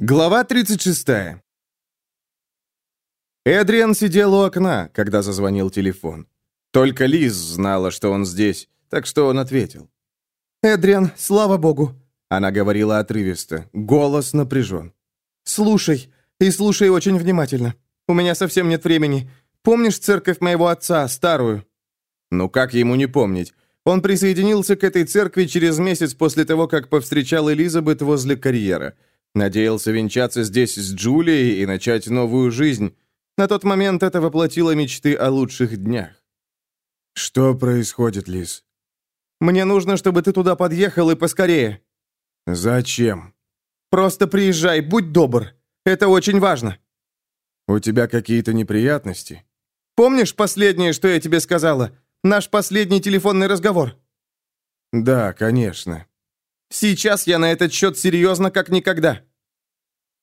Глава 36. Эдриан сидел у окна, когда зазвонил телефон. Только Лиз знала, что он здесь, так что он ответил. «Эдриан, слава богу!» Она говорила отрывисто, голос напряжен. «Слушай, и слушай очень внимательно. У меня совсем нет времени. Помнишь церковь моего отца, старую?» Ну как ему не помнить? Он присоединился к этой церкви через месяц после того, как повстречал Элизабет возле карьера – Надеялся венчаться здесь с Джулией и начать новую жизнь. На тот момент это воплотило мечты о лучших днях. «Что происходит, Лиз?» «Мне нужно, чтобы ты туда подъехал и поскорее». «Зачем?» «Просто приезжай, будь добр. Это очень важно». «У тебя какие-то неприятности?» «Помнишь последнее, что я тебе сказала? Наш последний телефонный разговор?» «Да, конечно». Сейчас я на этот счет серьезно, как никогда».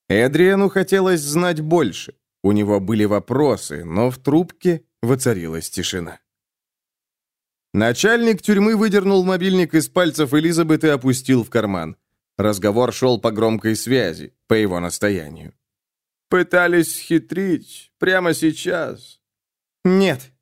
Эдриану хотелось знать больше. У него были вопросы, но в трубке воцарилась тишина. Начальник тюрьмы выдернул мобильник из пальцев Элизабет и опустил в карман. Разговор шел по громкой связи, по его настоянию. «Пытались хитрить прямо сейчас?» «Нет».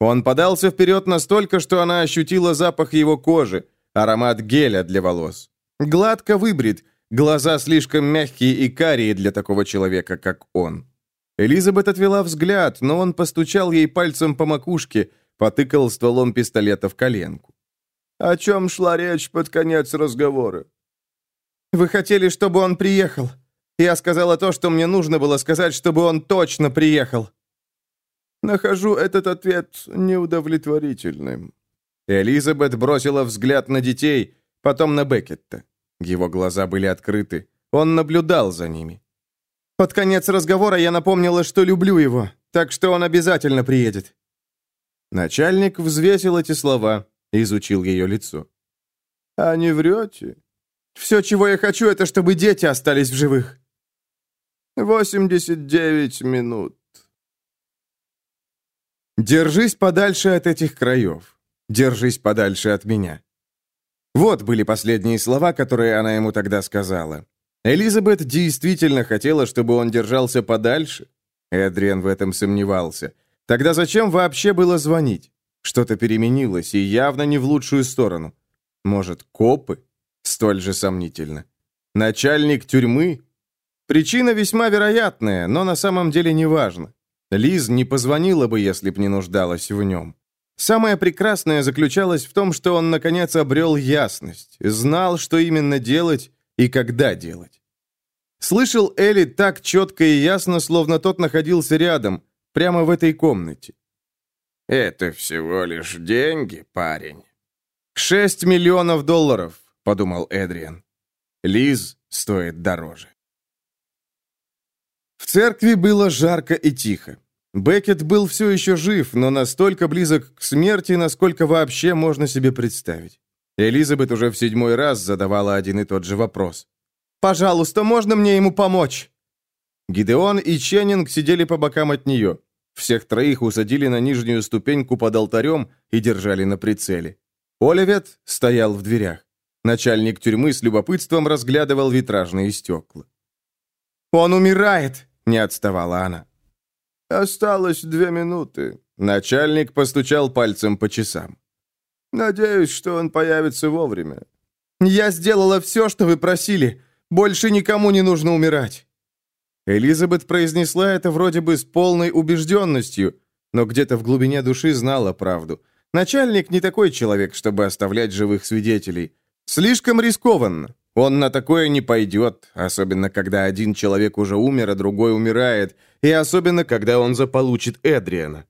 Он подался вперед настолько, что она ощутила запах его кожи, Аромат геля для волос. Гладко выбрит, глаза слишком мягкие и карие для такого человека, как он. Элизабет отвела взгляд, но он постучал ей пальцем по макушке, потыкал стволом пистолета в коленку. «О чем шла речь под конец разговора?» «Вы хотели, чтобы он приехал. Я сказала то, что мне нужно было сказать, чтобы он точно приехал». «Нахожу этот ответ неудовлетворительным. Элизабет бросила взгляд на детей, потом на Беккетта. Его глаза были открыты. Он наблюдал за ними. «Под конец разговора я напомнила, что люблю его, так что он обязательно приедет». Начальник взвесил эти слова, изучил ее лицо. «А не врете?» «Все, чего я хочу, это чтобы дети остались в живых». «Восемьдесят девять минут». «Держись подальше от этих краев. Держись подальше от меня». Вот были последние слова, которые она ему тогда сказала. Элизабет действительно хотела, чтобы он держался подальше. Эдриан в этом сомневался. Тогда зачем вообще было звонить? Что-то переменилось, и явно не в лучшую сторону. Может, копы? Столь же сомнительно. Начальник тюрьмы? Причина весьма вероятная, но на самом деле не важно. Лиз не позвонила бы, если б не нуждалась в нем. Самое прекрасное заключалось в том, что он, наконец, обрел ясность, знал, что именно делать и когда делать. Слышал Элли так четко и ясно, словно тот находился рядом, прямо в этой комнате. «Это всего лишь деньги, парень». «Шесть миллионов долларов», — подумал Эдриан. Лиз стоит дороже. В церкви было жарко и тихо. Беккет был все еще жив, но настолько близок к смерти, насколько вообще можно себе представить. Элизабет уже в седьмой раз задавала один и тот же вопрос. «Пожалуйста, можно мне ему помочь?» Гидеон и Ченнинг сидели по бокам от нее. Всех троих усадили на нижнюю ступеньку под алтарем и держали на прицеле. Оливет стоял в дверях. Начальник тюрьмы с любопытством разглядывал витражные стекла. «Он умирает!» — не отставала она. «Осталось две минуты». Начальник постучал пальцем по часам. «Надеюсь, что он появится вовремя». «Я сделала все, что вы просили. Больше никому не нужно умирать». Элизабет произнесла это вроде бы с полной убежденностью, но где-то в глубине души знала правду. Начальник не такой человек, чтобы оставлять живых свидетелей. Слишком рискованно. Он на такое не пойдет, особенно когда один человек уже умер, а другой умирает, и особенно когда он заполучит Эдриана.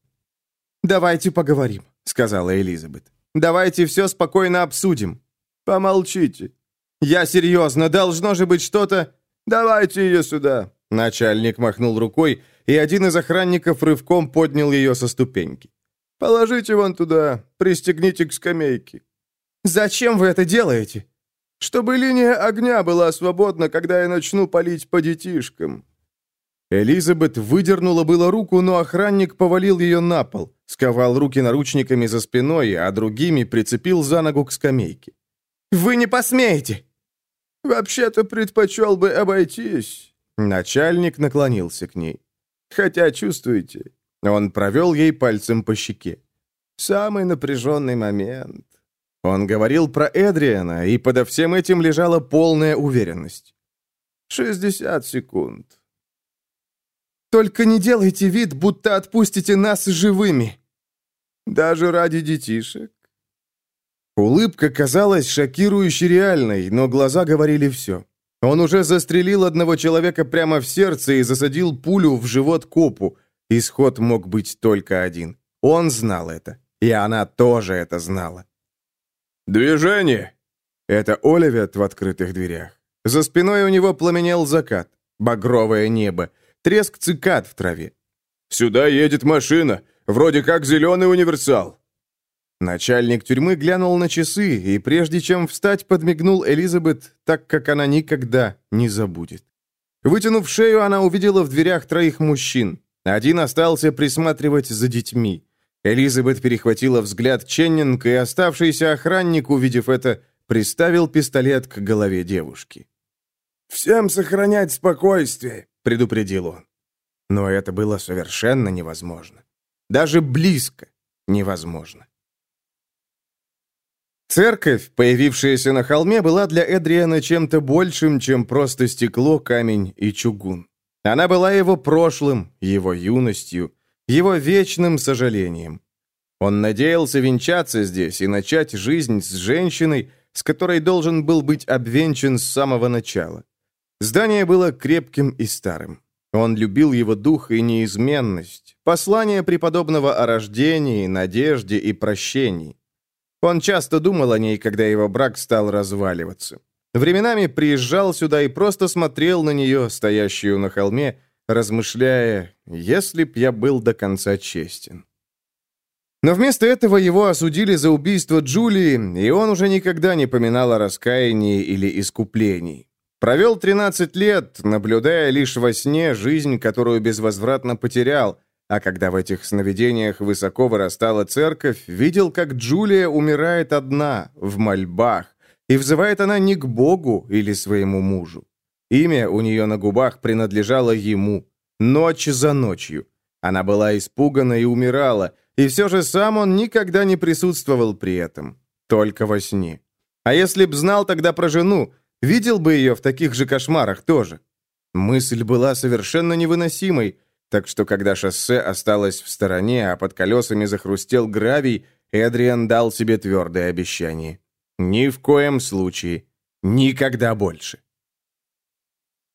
«Давайте поговорим», — сказала Элизабет. «Давайте все спокойно обсудим». «Помолчите». «Я серьезно, должно же быть что-то...» «Давайте ее сюда». Начальник махнул рукой, и один из охранников рывком поднял ее со ступеньки. «Положите вон туда, пристегните к скамейке». «Зачем вы это делаете?» Чтобы линия огня была свободна, когда я начну палить по детишкам». Элизабет выдернула было руку, но охранник повалил ее на пол, сковал руки наручниками за спиной, а другими прицепил за ногу к скамейке. «Вы не посмеете!» Вообще-то предпочел бы обойтись». Начальник наклонился к ней. «Хотя, чувствуете...» Он провел ей пальцем по щеке. «Самый напряженный момент». Он говорил про Эдриана, и подо всем этим лежала полная уверенность. «Шестьдесят секунд». «Только не делайте вид, будто отпустите нас живыми». «Даже ради детишек?» Улыбка казалась шокирующе реальной, но глаза говорили все. Он уже застрелил одного человека прямо в сердце и засадил пулю в живот копу. Исход мог быть только один. Он знал это, и она тоже это знала. «Движение!» Это Оливет в открытых дверях. За спиной у него пламенел закат, багровое небо, треск цикад в траве. «Сюда едет машина, вроде как зеленый универсал». Начальник тюрьмы глянул на часы и, прежде чем встать, подмигнул Элизабет, так как она никогда не забудет. Вытянув шею, она увидела в дверях троих мужчин. Один остался присматривать за детьми. Элизабет перехватила взгляд Ченнинг, и оставшийся охранник, увидев это, приставил пистолет к голове девушки. «Всем сохранять спокойствие», — предупредил он. Но это было совершенно невозможно. Даже близко невозможно. Церковь, появившаяся на холме, была для Эдриана чем-то большим, чем просто стекло, камень и чугун. Она была его прошлым, его юностью, его вечным сожалением. Он надеялся венчаться здесь и начать жизнь с женщиной, с которой должен был быть обвенчан с самого начала. Здание было крепким и старым. Он любил его дух и неизменность, послание преподобного о рождении, надежде и прощении. Он часто думал о ней, когда его брак стал разваливаться. Временами приезжал сюда и просто смотрел на нее, стоящую на холме, размышляя, если б я был до конца честен. Но вместо этого его осудили за убийство Джулии, и он уже никогда не поминал о раскаянии или искуплении. Провел 13 лет, наблюдая лишь во сне жизнь, которую безвозвратно потерял, а когда в этих сновидениях высоко вырастала церковь, видел, как Джулия умирает одна, в мольбах, и взывает она не к Богу или своему мужу. Имя у нее на губах принадлежало ему, ночь за ночью. Она была испугана и умирала, и все же сам он никогда не присутствовал при этом, только во сне. А если б знал тогда про жену, видел бы ее в таких же кошмарах тоже. Мысль была совершенно невыносимой, так что когда шоссе осталось в стороне, а под колесами захрустел гравий, Эдриан дал себе твердое обещание. Ни в коем случае. Никогда больше.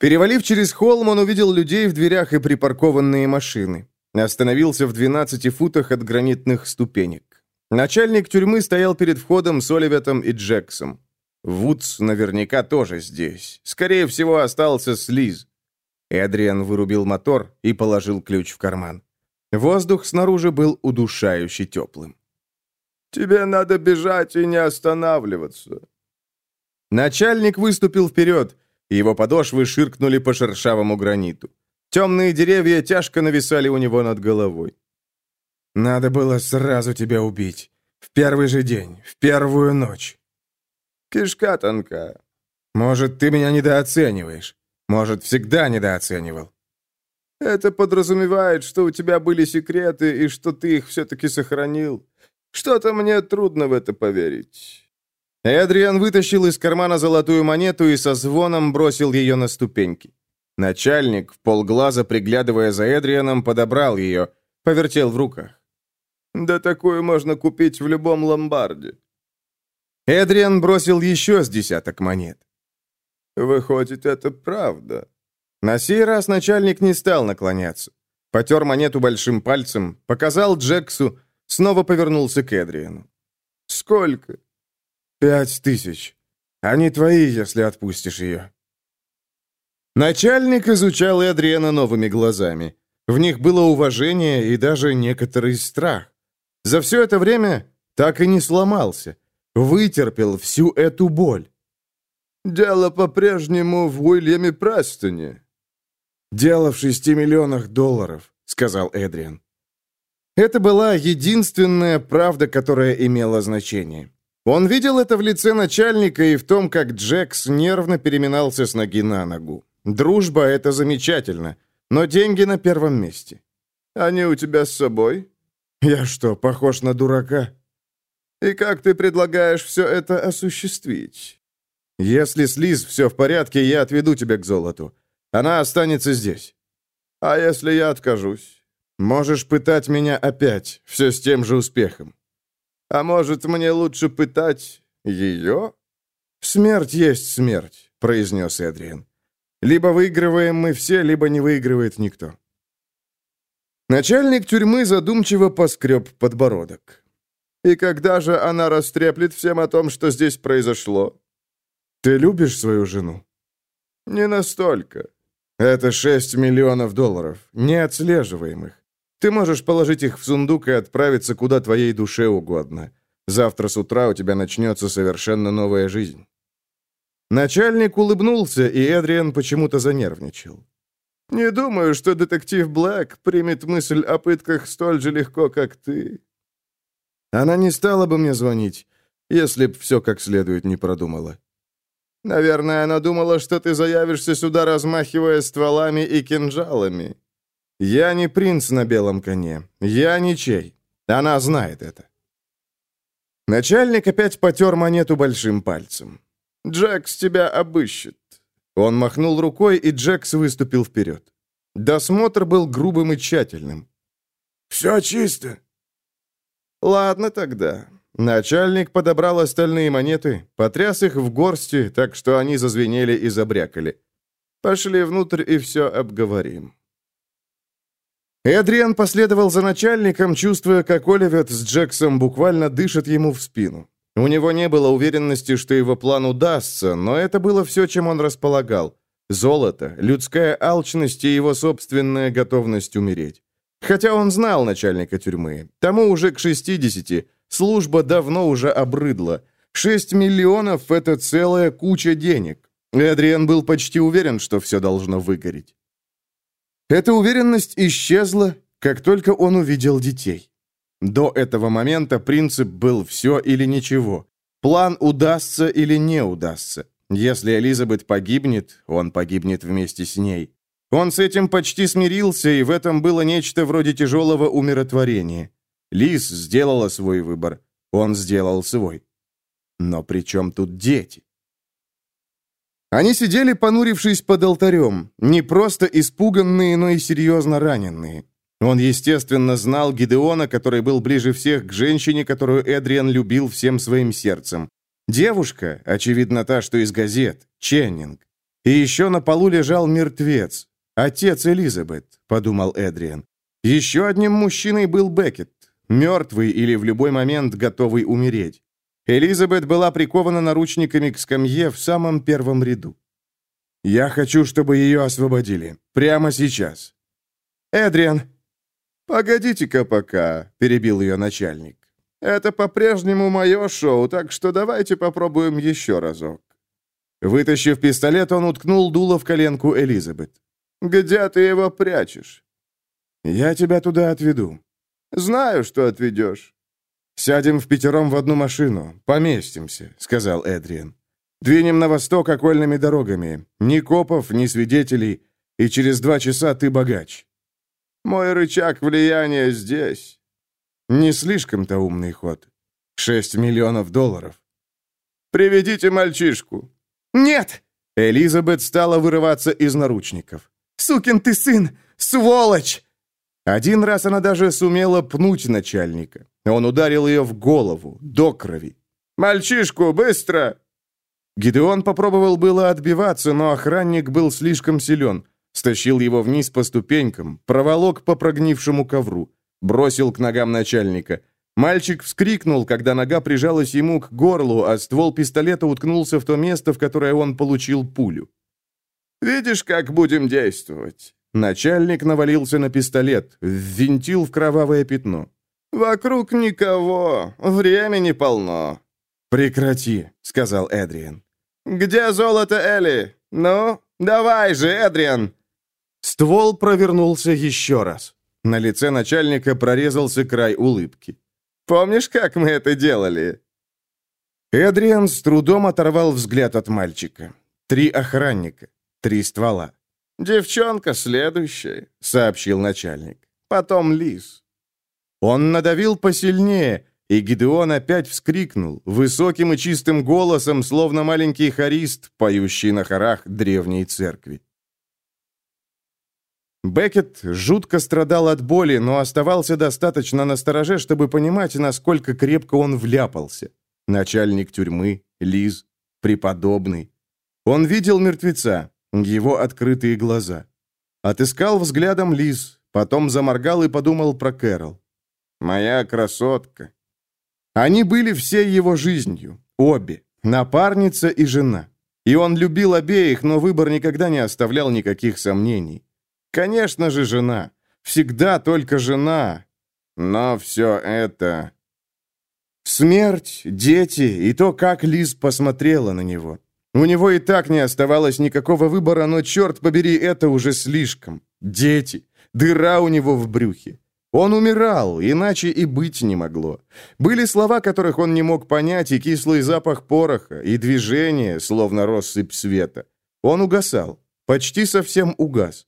Перевалив через холм, он увидел людей в дверях и припаркованные машины. Остановился в 12 футах от гранитных ступенек. Начальник тюрьмы стоял перед входом с Оливетом и Джексом. Вудс наверняка тоже здесь. Скорее всего, остался с Лиз. Эдриан вырубил мотор и положил ключ в карман. Воздух снаружи был удушающе теплым. «Тебе надо бежать и не останавливаться». Начальник выступил вперед. Его подошвы ширкнули по шершавому граниту. Темные деревья тяжко нависали у него над головой. «Надо было сразу тебя убить. В первый же день, в первую ночь». «Кишка тонка». «Может, ты меня недооцениваешь. Может, всегда недооценивал». «Это подразумевает, что у тебя были секреты и что ты их все-таки сохранил. Что-то мне трудно в это поверить». Эдриан вытащил из кармана золотую монету и со звоном бросил ее на ступеньки. Начальник, в полглаза приглядывая за Эдрианом, подобрал ее, повертел в руках. «Да такую можно купить в любом ломбарде». Эдриан бросил еще с десяток монет. «Выходит, это правда». На сей раз начальник не стал наклоняться. Потер монету большим пальцем, показал Джексу, снова повернулся к Эдриану. «Сколько?» «Пять тысяч. Они твои, если отпустишь ее». Начальник изучал Эдриана новыми глазами. В них было уважение и даже некоторый страх. За все это время так и не сломался. Вытерпел всю эту боль. «Дело по-прежнему в Уильяме Престоне». «Дело в шести миллионах долларов», — сказал Эдриан. Это была единственная правда, которая имела значение. Он видел это в лице начальника и в том, как Джекс нервно переминался с ноги на ногу. Дружба — это замечательно, но деньги на первом месте. Они у тебя с собой? Я что, похож на дурака? И как ты предлагаешь все это осуществить? Если с Лиз все в порядке, я отведу тебя к золоту. Она останется здесь. А если я откажусь? Можешь пытать меня опять, все с тем же успехом. А может, мне лучше пытать ее? Смерть есть смерть, произнес Эдриан. Либо выигрываем мы все, либо не выигрывает никто. Начальник тюрьмы задумчиво поскреб подбородок. «И когда же она растреплет всем о том, что здесь произошло?» «Ты любишь свою жену?» «Не настолько». «Это 6 миллионов долларов, неотслеживаемых. Ты можешь положить их в сундук и отправиться куда твоей душе угодно. Завтра с утра у тебя начнется совершенно новая жизнь». Начальник улыбнулся, и Эдриан почему-то занервничал. «Не думаю, что детектив Блэк примет мысль о пытках столь же легко, как ты». Она не стала бы мне звонить, если б все как следует не продумала. Наверное, она думала, что ты заявишься сюда, размахивая стволами и кинжалами. Я не принц на белом коне. Я ничей. Она знает это. Начальник опять потер монету большим пальцем. «Джекс тебя обыщет». Он махнул рукой, и Джекс выступил вперед. Досмотр был грубым и тщательным. «Все чисто». «Ладно тогда». Начальник подобрал остальные монеты, потряс их в горсти, так что они зазвенели и забрякали. «Пошли внутрь и все обговорим». Эдриан последовал за начальником, чувствуя, как Оливет с Джексом буквально дышат ему в спину. У него не было уверенности, что его план удастся, но это было все, чем он располагал. Золото, людская алчность и его собственная готовность умереть. Хотя он знал начальника тюрьмы. Тому уже к 60, служба давно уже обрыдла. 6 миллионов – это целая куча денег. Эдриан был почти уверен, что все должно выгореть. Эта уверенность исчезла, как только он увидел детей. До этого момента принцип был «все или ничего». План удастся или не удастся. Если Элизабет погибнет, он погибнет вместе с ней. Он с этим почти смирился, и в этом было нечто вроде тяжелого умиротворения. Лиз сделала свой выбор, он сделал свой. Но при чем тут дети? Они сидели, понурившись под алтарем, не просто испуганные, но и серьезно раненые. Он, естественно, знал Гидеона, который был ближе всех к женщине, которую Эдриан любил всем своим сердцем. Девушка, очевидно, та, что из газет, Ченнинг. И еще на полу лежал мертвец, отец Элизабет, подумал Эдриан. Еще одним мужчиной был Беккет, мертвый или в любой момент готовый умереть. Элизабет была прикована наручниками к скамье в самом первом ряду. «Я хочу, чтобы ее освободили. Прямо сейчас». «Эдриан, «Погодите-ка пока», — перебил ее начальник. «Это по-прежнему мое шоу, так что давайте попробуем еще разок». Вытащив пистолет, он уткнул дуло в коленку Элизабет. «Где ты его прячешь?» «Я тебя туда отведу». «Знаю, что отведешь». «Сядем в пятером в одну машину, поместимся», — сказал Эдриан. «Двинем на восток окольными дорогами. Ни копов, ни свидетелей, и через два часа ты богач». Мой рычаг влияния здесь. Не слишком-то умный ход. Шесть миллионов долларов. Приведите мальчишку. Нет! Элизабет стала вырываться из наручников. «Сукин ты сын! Сволочь!» Один раз она даже сумела пнуть начальника. Он ударил ее в голову, до крови. «Мальчишку, быстро!» Гидеон попробовал было отбиваться, но охранник был слишком силен. Стащил его вниз по ступенькам, проволок по прогнившему ковру, бросил к ногам начальника. Мальчик вскрикнул, когда нога прижалась ему к горлу, а ствол пистолета уткнулся в то место, в которое он получил пулю. «Видишь, как будем действовать?» Начальник навалился на пистолет, ввинтил в кровавое пятно. «Вокруг никого, времени полно». «Прекрати», — сказал Эдриан. «Где золото Элли? Ну, давай же, Эдриан!» Ствол провернулся еще раз. На лице начальника прорезался край улыбки. «Помнишь, как мы это делали?» Эдриан с трудом оторвал взгляд от мальчика. Три охранника, три ствола. «Девчонка следующая», — сообщил начальник. «Потом Лис». Он надавил посильнее, и Гидеон опять вскрикнул, высоким и чистым голосом, словно маленький хорист, поющий на хорах древней церкви. Беккет жутко страдал от боли, но оставался достаточно настороже, чтобы понимать, насколько крепко он вляпался. Начальник тюрьмы, Лиз, преподобный. Он видел мертвеца, его открытые глаза. Отыскал взглядом Лиз, потом заморгал и подумал про Кэрол. «Моя красотка». Они были всей его жизнью, обе, напарница и жена. И он любил обеих, но выбор никогда не оставлял никаких сомнений. Конечно же, жена. Всегда только жена. Но все это... Смерть, дети и то, как Лиз посмотрела на него. У него и так не оставалось никакого выбора, но, черт побери, это уже слишком. Дети. Дыра у него в брюхе. Он умирал, иначе и быть не могло. Были слова, которых он не мог понять, и кислый запах пороха, и движение, словно россыпь света. Он угасал, почти совсем угас.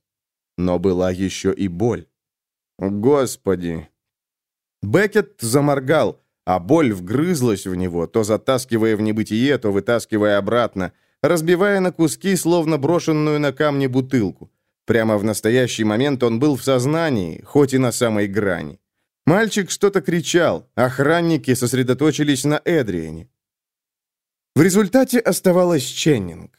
Но была еще и боль. Господи! Беккет заморгал, а боль вгрызлась в него, то затаскивая в небытие, то вытаскивая обратно, разбивая на куски, словно брошенную на камни бутылку. Прямо в настоящий момент он был в сознании, хоть и на самой грани. Мальчик что-то кричал, охранники сосредоточились на Эдриене. В результате оставалась Ченнинг.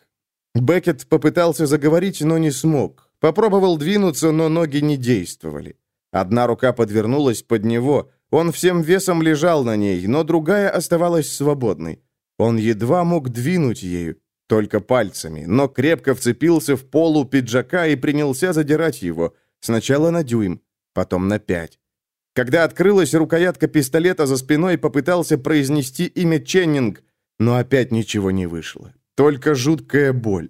Беккет попытался заговорить, но не смог. Попробовал двинуться, но ноги не действовали. Одна рука подвернулась под него, он всем весом лежал на ней, но другая оставалась свободной. Он едва мог двинуть ею, только пальцами, но крепко вцепился в полу пиджака и принялся задирать его, сначала на дюйм, потом на пять. Когда открылась рукоятка пистолета за спиной, попытался произнести имя Ченнинг, но опять ничего не вышло. Только жуткая боль.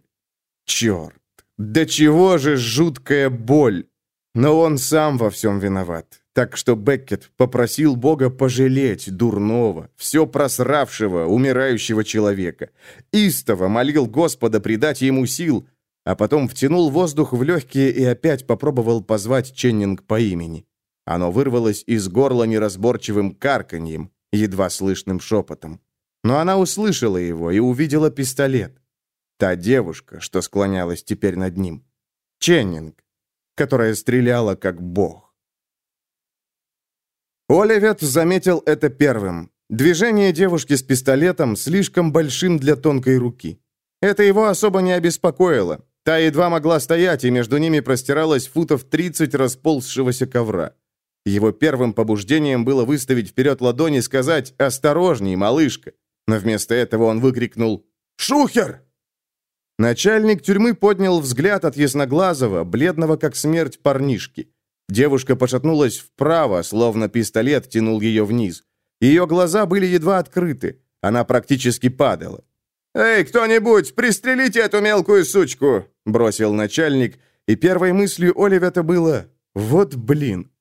Черт! Да чего же жуткая боль! Но он сам во всем виноват. Так что Беккет попросил Бога пожалеть дурного, все просравшего, умирающего человека. Истово молил Господа придать ему сил, а потом втянул воздух в легкие и опять попробовал позвать Ченнинг по имени. Оно вырвалось из горла неразборчивым карканьем, едва слышным шепотом. Но она услышала его и увидела пистолет. Та девушка, что склонялась теперь над ним. Ченнинг, которая стреляла как бог. Оливет заметил это первым. Движение девушки с пистолетом слишком большим для тонкой руки. Это его особо не обеспокоило. Та едва могла стоять, и между ними простиралось футов 30 расползшегося ковра. Его первым побуждением было выставить вперед ладони и сказать «Осторожней, малышка!» Но вместо этого он выкрикнул «Шухер!» Начальник тюрьмы поднял взгляд от ясноглазого, бледного как смерть парнишки. Девушка пошатнулась вправо, словно пистолет тянул ее вниз. Ее глаза были едва открыты. Она практически падала. «Эй, кто-нибудь, пристрелите эту мелкую сучку!» бросил начальник, и первой мыслью Оливета было «Вот блин».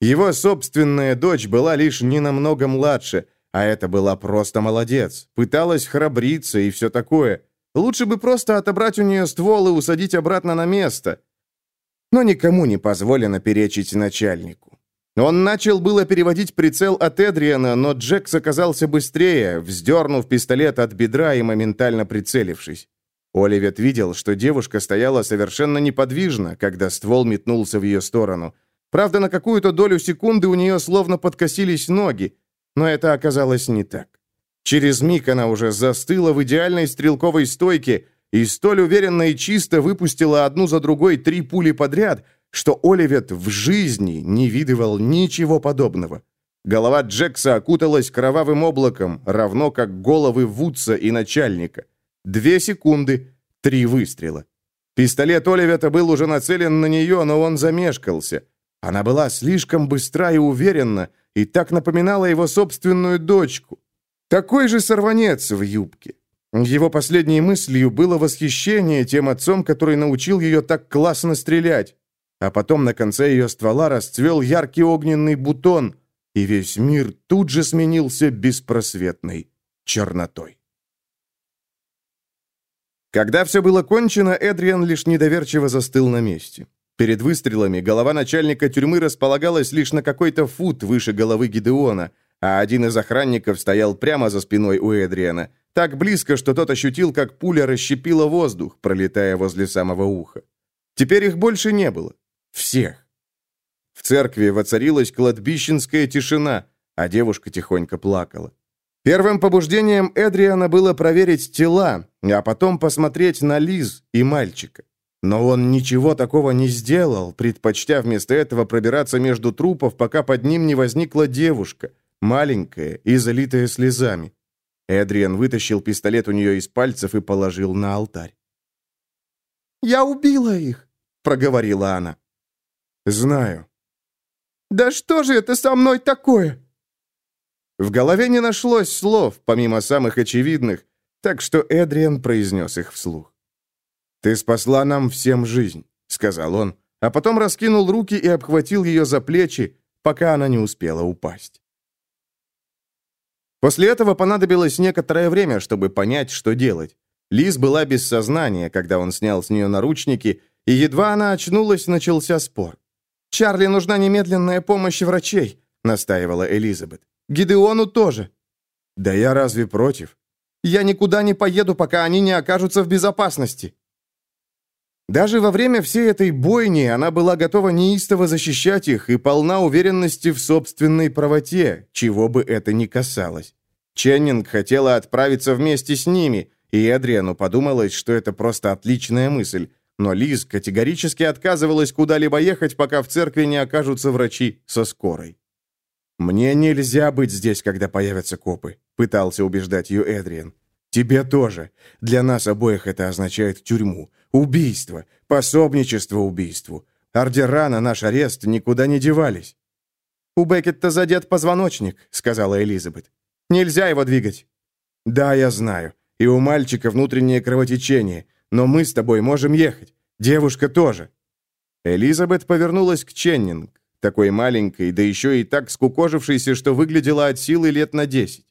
Его собственная дочь была лишь не намного младше, а это была просто молодец, пыталась храбриться и все такое. Лучше бы просто отобрать у нее ствол и усадить обратно на место. Но никому не позволено перечить начальнику. Он начал было переводить прицел от Эдриана, но Джекс оказался быстрее, вздернув пистолет от бедра и моментально прицелившись. Оливет видел, что девушка стояла совершенно неподвижно, когда ствол метнулся в ее сторону. Правда, на какую-то долю секунды у нее словно подкосились ноги, но это оказалось не так. Через миг она уже застыла в идеальной стрелковой стойке и столь уверенно и чисто выпустила одну за другой три пули подряд, что Оливет в жизни не видывал ничего подобного. Голова Джекса окуталась кровавым облаком, равно как головы Вудса и начальника. Две секунды, три выстрела. Пистолет Оливета был уже нацелен на нее, но он замешкался. Она была слишком быстра и уверенна, и так напоминала его собственную дочку. Такой же сорванец в юбке. Его последней мыслью было восхищение тем отцом, который научил ее так классно стрелять. А потом на конце ее ствола расцвел яркий огненный бутон, и весь мир тут же сменился беспросветной чернотой. Когда все было кончено, Эдриан лишь недоверчиво застыл на месте. Перед выстрелами голова начальника тюрьмы располагалась лишь на какой-то фут выше головы Гидеона, а один из охранников стоял прямо за спиной у Эдриана, так близко, что тот ощутил, как пуля расщепила воздух, пролетая возле самого уха. Теперь их больше не было. Всех. В церкви воцарилась кладбищенская тишина, а девушка тихонько плакала. Первым побуждением Эдриана было проверить тела, а потом посмотреть на Лиз и мальчика. Но он ничего такого не сделал, предпочтя вместо этого пробираться между трупов, пока под ним не возникла девушка, маленькая и залитая слезами. Эдриан вытащил пистолет у нее из пальцев и положил на алтарь. «Я убила их», — проговорила она. «Знаю». «Да что же это со мной такое?» В голове не нашлось слов, помимо самых очевидных, так что Эдриан произнес их вслух. «Ты спасла нам всем жизнь», — сказал он, а потом раскинул руки и обхватил ее за плечи, пока она не успела упасть. После этого понадобилось некоторое время, чтобы понять, что делать. Лиз была без сознания, когда он снял с нее наручники, и едва она очнулась, начался спор. «Чарли нужна немедленная помощь врачей», — настаивала Элизабет. «Гидеону тоже». «Да я разве против?» «Я никуда не поеду, пока они не окажутся в безопасности». Даже во время всей этой бойни она была готова неистово защищать их и полна уверенности в собственной правоте, чего бы это ни касалось. Ченнинг хотела отправиться вместе с ними, и Эдриану подумалось, что это просто отличная мысль, но Лиз категорически отказывалась куда-либо ехать, пока в церкви не окажутся врачи со скорой. «Мне нельзя быть здесь, когда появятся копы», — пытался убеждать ее Эдриан. «Тебе тоже. Для нас обоих это означает тюрьму. Убийство. Пособничество убийству. Ордера на наш арест никуда не девались». «У Беккетта задет позвоночник», — сказала Элизабет. «Нельзя его двигать». «Да, я знаю. И у мальчика внутреннее кровотечение. Но мы с тобой можем ехать. Девушка тоже». Элизабет повернулась к Ченнинг, такой маленькой, да еще и так скукожившейся, что выглядела от силы лет на десять.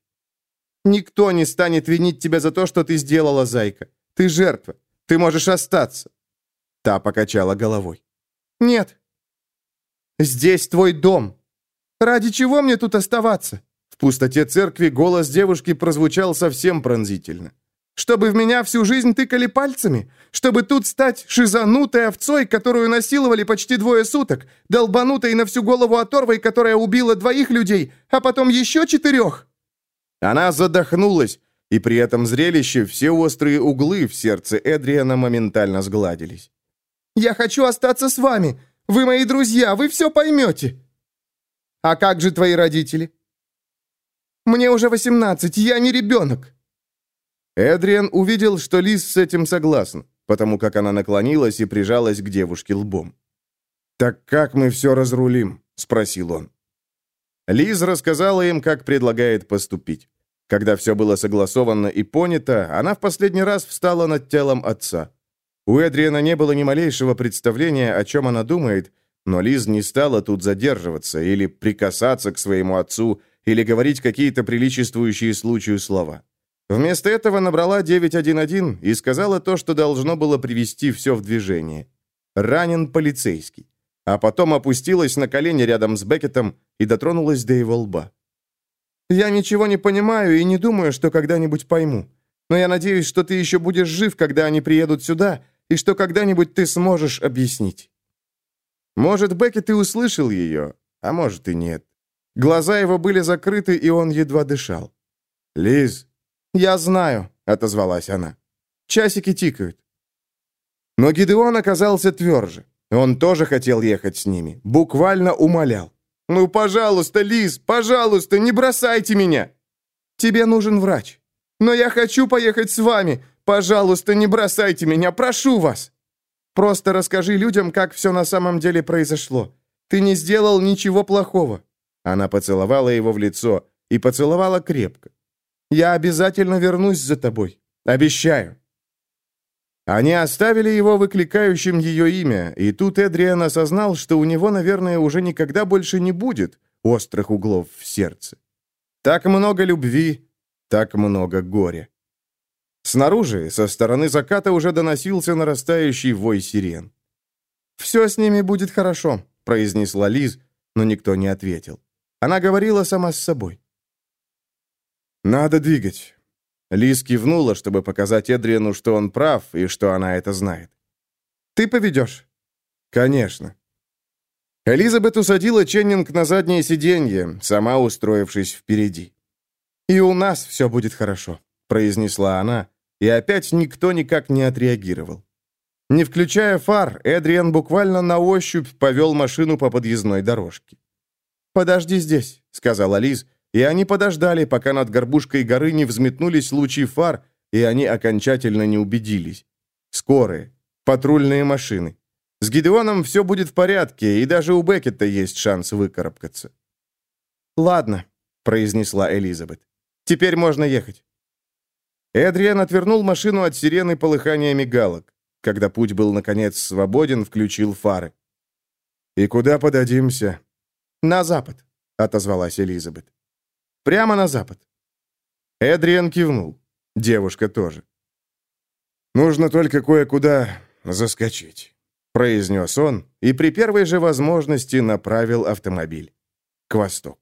«Никто не станет винить тебя за то, что ты сделала, зайка. Ты жертва. Ты можешь остаться». Та покачала головой. «Нет. Здесь твой дом. Ради чего мне тут оставаться?» В пустоте церкви голос девушки прозвучал совсем пронзительно. Чтобы в меня всю жизнь тыкали пальцами? Чтобы тут стать шизанутой овцой, которую насиловали почти двое суток, долбанутой на всю голову оторвой, которая убила двоих людей, а потом еще четырех?» Она задохнулась, и при этом зрелище все острые углы в сердце Эдриана моментально сгладились. «Я хочу остаться с вами. Вы мои друзья, вы все поймете». «А как же твои родители?» «Мне уже восемнадцать, я не ребенок». Эдриан увидел, что Лиз с этим согласна, потому как она наклонилась и прижалась к девушке лбом. «Так как мы все разрулим?» — спросил он. Лиз рассказала им, как предлагает поступить. Когда все было согласовано и понято, она в последний раз встала над телом отца. У Эдриана не было ни малейшего представления, о чем она думает, но Лиз не стала тут задерживаться или прикасаться к своему отцу, или говорить какие-то приличествующие случаю слова. Вместо этого набрала 911 и сказала то, что должно было привести все в движение. Ранен полицейский. А потом опустилась на колени рядом с Беккетом и дотронулась до его лба. «Я ничего не понимаю и не думаю, что когда-нибудь пойму. Но я надеюсь, что ты еще будешь жив, когда они приедут сюда, и что когда-нибудь ты сможешь объяснить». Может, Беккет и услышал ее, а может и нет. Глаза его были закрыты, и он едва дышал. «Лиз, «Я знаю», — отозвалась она. «Часики тикают». Но Гидеон оказался тверже. Он тоже хотел ехать с ними, буквально умолял. «Ну, пожалуйста, Лиз, пожалуйста, не бросайте меня!» «Тебе нужен врач. Но я хочу поехать с вами. Пожалуйста, не бросайте меня, прошу вас!» «Просто расскажи людям, как все на самом деле произошло. Ты не сделал ничего плохого». Она поцеловала его в лицо и поцеловала крепко. Я обязательно вернусь за тобой. Обещаю». Они оставили его выкликающим ее имя, и тут Эдриан осознал, что у него, наверное, уже никогда больше не будет острых углов в сердце. Так много любви, так много горя. Снаружи, со стороны заката, уже доносился нарастающий вой сирен. «Все с ними будет хорошо», — произнесла Лиз, но никто не ответил. Она говорила сама с собой. «Надо двигать». Лиз кивнула, чтобы показать Эдриану, что он прав и что она это знает. «Ты поведешь?» «Конечно». Элизабет усадила Ченнинг на заднее сиденье, сама устроившись впереди. «И у нас все будет хорошо», — произнесла она, и опять никто никак не отреагировал. Не включая фар, Эдриан буквально на ощупь повел машину по подъездной дорожке. «Подожди здесь», — сказала Лиз, и они подождали, пока над горбушкой горы не взметнулись лучи фар, и они окончательно не убедились. Скорые, патрульные машины. С Гидеоном все будет в порядке, и даже у Беккета есть шанс выкарабкаться. «Ладно», — произнесла Элизабет. «Теперь можно ехать». Эдриан отвернул машину от сирены полыхания мигалок. Когда путь был, наконец, свободен, включил фары. «И куда подадимся?» «На запад», — отозвалась Элизабет. «Прямо на запад». Эдриан кивнул. Девушка тоже. «Нужно только кое-куда заскочить» произнес он и при первой же возможности направил автомобиль к востоку.